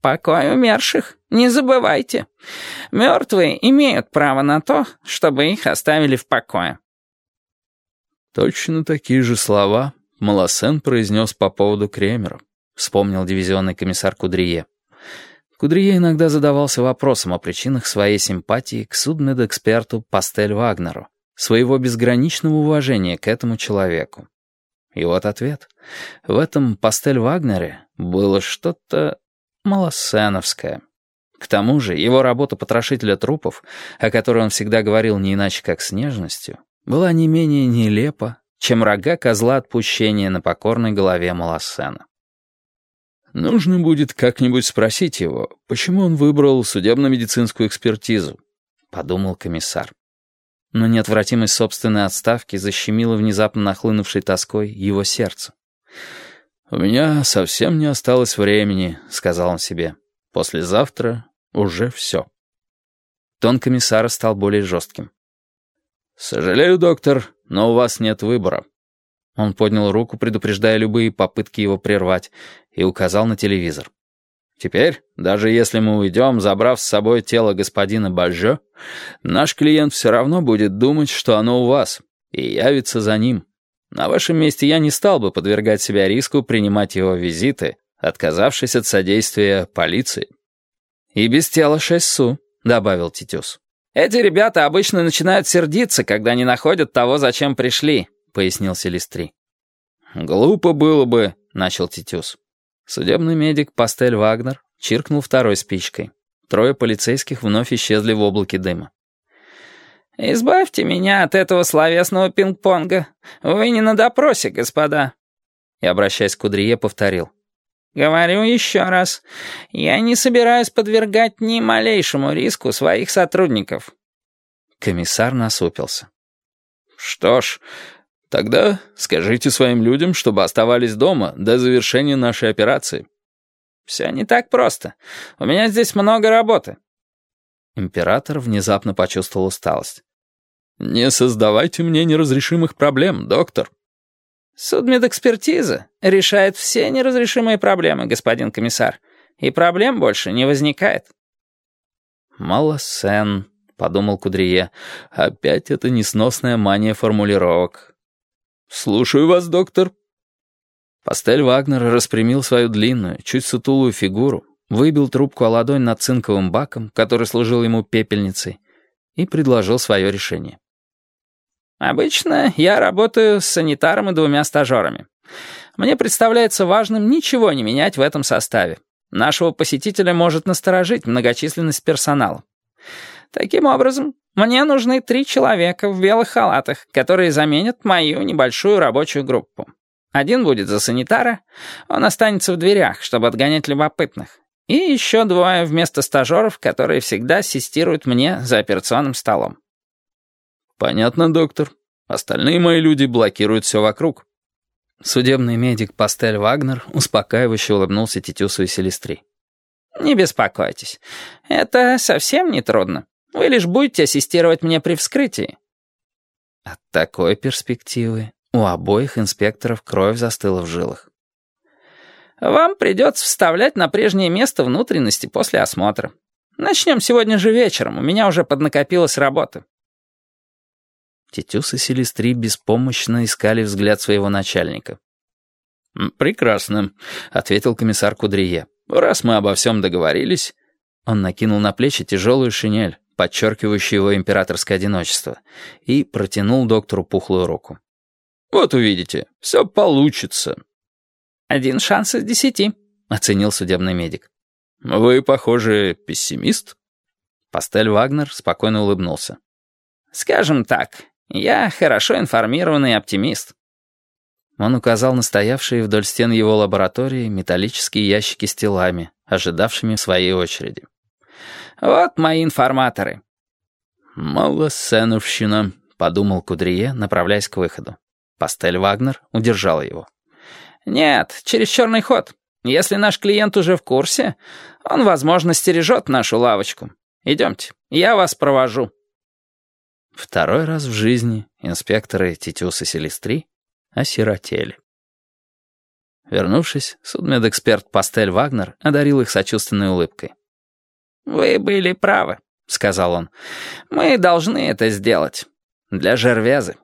Покой умерших, не забывайте. Мертвые имеют право на то, чтобы их оставили в покое». Точно такие же слова Малосен произнес по поводу Кремера, вспомнил дивизионный комиссар Кудрие. Кудрие иногда задавался вопросом о причинах своей симпатии к судмедэксперту Пастель Вагнеру, своего безграничного уважения к этому человеку. И вот ответ. В этом Пастель Вагнере было что-то малосеновское. К тому же его работа потрошителя трупов, о которой он всегда говорил не иначе как с нежностью, была не менее нелепа, чем рога козла отпущения на покорной голове Малосена. Нужно будет как-нибудь спросить его, почему он выбрал судебно-медицинскую экспертизу, подумал комиссар. Но неотвратимость собственной отставки защемила внезапно нахлынувшей тоской его сердце. «У меня совсем не осталось времени», — сказал он себе. «Послезавтра уже все». Тон комиссара стал более жестким. «Сожалею, доктор, но у вас нет выбора». Он поднял руку, предупреждая любые попытки его прервать, и указал на телевизор. «Теперь, даже если мы уйдем, забрав с собой тело господина Бальжо, наш клиент все равно будет думать, что оно у вас, и явится за ним. На вашем месте я не стал бы подвергать себя риску принимать его визиты, отказавшись от содействия полиции». «И без тела шесть су», — добавил Титюс. «Эти ребята обычно начинают сердиться, когда не находят того, зачем пришли», — пояснил Селестри. «Глупо было бы», — начал Титюс. Судебный медик Пастель Вагнер чиркнул второй спичкой. Трое полицейских вновь исчезли в облаке дыма. «Избавьте меня от этого словесного пинг-понга. Вы не на допросе, господа». И, обращаясь к Кудрие, повторил. «Говорю еще раз, я не собираюсь подвергать ни малейшему риску своих сотрудников». Комиссар насупился. «Что ж, тогда скажите своим людям, чтобы оставались дома до завершения нашей операции». «Все не так просто. У меня здесь много работы». Император внезапно почувствовал усталость. «Не создавайте мне неразрешимых проблем, доктор». «Судмедэкспертиза решает все неразрешимые проблемы, господин комиссар, и проблем больше не возникает». «Малосен», — подумал Кудрие, — «опять эта несносная мания формулировок». «Слушаю вас, доктор». Пастель Вагнер распрямил свою длинную, чуть сутулую фигуру, выбил трубку о ладонь над цинковым баком, который служил ему пепельницей, и предложил свое решение. Обычно я работаю с санитаром и двумя стажерами. Мне представляется важным ничего не менять в этом составе. Нашего посетителя может насторожить многочисленность персонала. Таким образом, мне нужны три человека в белых халатах, которые заменят мою небольшую рабочую группу. Один будет за санитара, он останется в дверях, чтобы отгонять любопытных. И еще двое вместо стажеров, которые всегда ассистируют мне за операционным столом. «Понятно, доктор. Остальные мои люди блокируют все вокруг». Судебный медик Пастель Вагнер успокаивающе улыбнулся Титюсу и Селестри. «Не беспокойтесь. Это совсем не трудно. Вы лишь будете ассистировать мне при вскрытии». От такой перспективы у обоих инспекторов кровь застыла в жилах. «Вам придется вставлять на прежнее место внутренности после осмотра. Начнем сегодня же вечером, у меня уже поднакопилась работа. Тетюс и Селестри беспомощно искали взгляд своего начальника. «Прекрасно», — ответил комиссар Кудрие. «Раз мы обо всем договорились...» Он накинул на плечи тяжелую шинель, подчеркивающую его императорское одиночество, и протянул доктору пухлую руку. «Вот увидите, все получится». «Один шанс из десяти», — оценил судебный медик. «Вы, похоже, пессимист?» Пастель Вагнер спокойно улыбнулся. «Скажем так, я хорошо информированный оптимист». Он указал на стоявшие вдоль стен его лаборатории металлические ящики с телами, ожидавшими своей очереди. «Вот мои информаторы». «Малосеновщина», — подумал Кудрие, направляясь к выходу. Пастель Вагнер удержал его. «Нет, через черный ход. Если наш клиент уже в курсе, он, возможно, стережет нашу лавочку. Идемте, я вас провожу». Второй раз в жизни инспекторы Титюс и Селестри осиротели. Вернувшись, судмедэксперт Пастель Вагнер одарил их сочувственной улыбкой. «Вы были правы», — сказал он. «Мы должны это сделать. Для Жервезы,